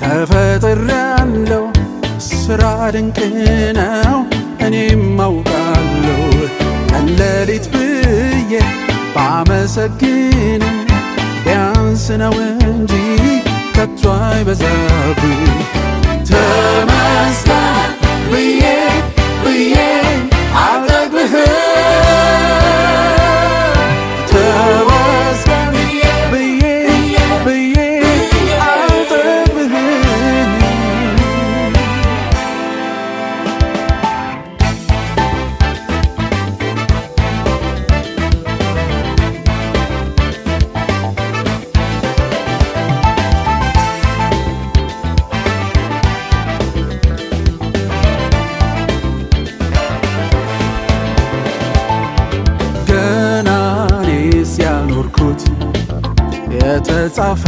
ተፈጥሬያለሁ። ስራ ድንቅ ነው እኔም አውቃለሁ። ቀን ሌሊት ብዬ ባመሰግን ቢያንስ ነው እንጂ ከቶ አይበዛብኝ። የተጻፈ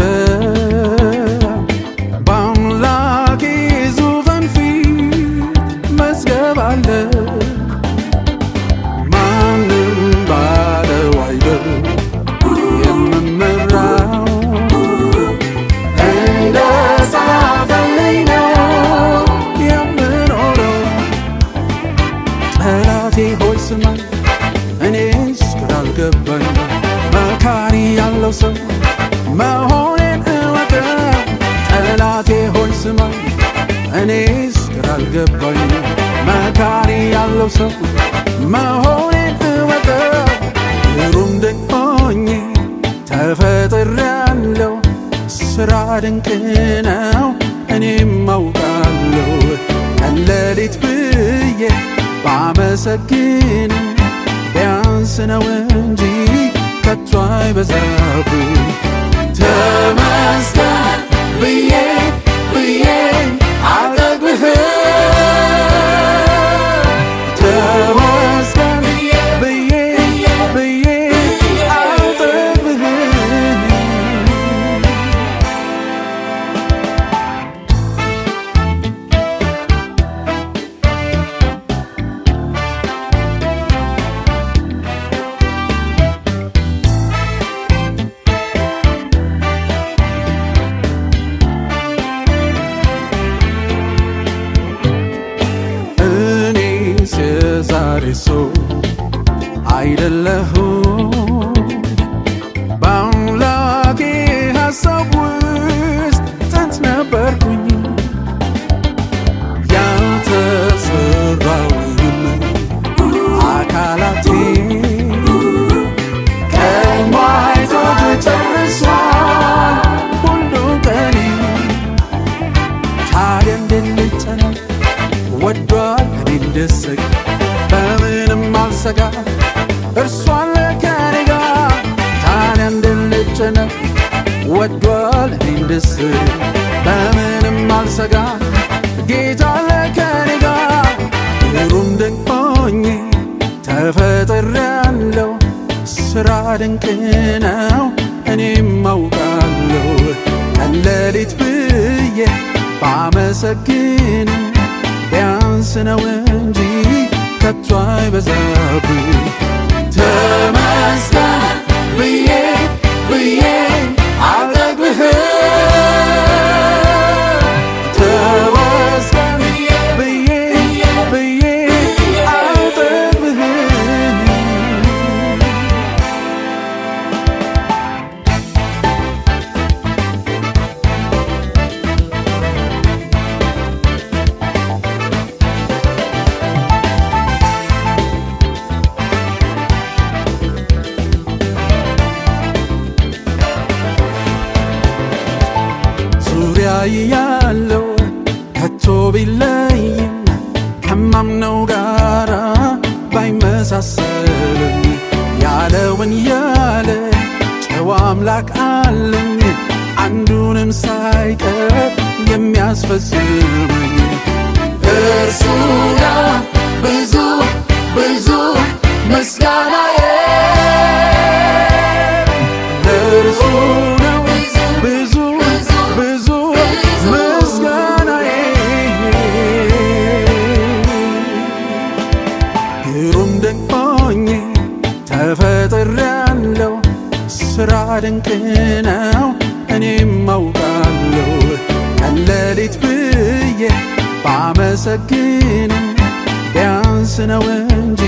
አልገባኝ መካሪ ያለው ሰው መሆኔን እወቅ። ግሩም ድንቅ ሆኜ ተፈጥሬያለሁ። ስራ ድንቅ ነው እኔም አውቃለሁ። ቀን ሌሊት ብዬ ባመሰግን ቢያንስ ነው እንጂ ከቶ አይበዛብኝ። የዛሬ ሰው በምንም አልሰጋ እርሱ አለ ከኔ ጋር ታዲያ እንዴት ልጨነቅ ወዷል እኔ እንድስቅ በምንም አልሰጋ። ጌታ አለ ከኔ ጋር ግሩም ድንቅ ሆኜ ተፈጥሬያለሁ ስራ ድንቅ ነው እኔም አውቃለሁ። ቀን ሌሊት ብዬ ባመሰግን ቢያንስ ነው እንጂ ከቶ አይበዛብኝ። ተመስገን ብዬ ብዬ የሚያስፈጽመኝ እርሱና ብዙ ብዙ ምስጋና እርሱ ነው ብዙ ብዙ ምስጋናዬ። ግሩም ደንቆኝ ተፈጥሬያለሁ ስራ ድንቅ ነው እኔም አውቃ ቀን ሌሊት ብዬ ባመሰግንም ቢያንስ ነው እንጂ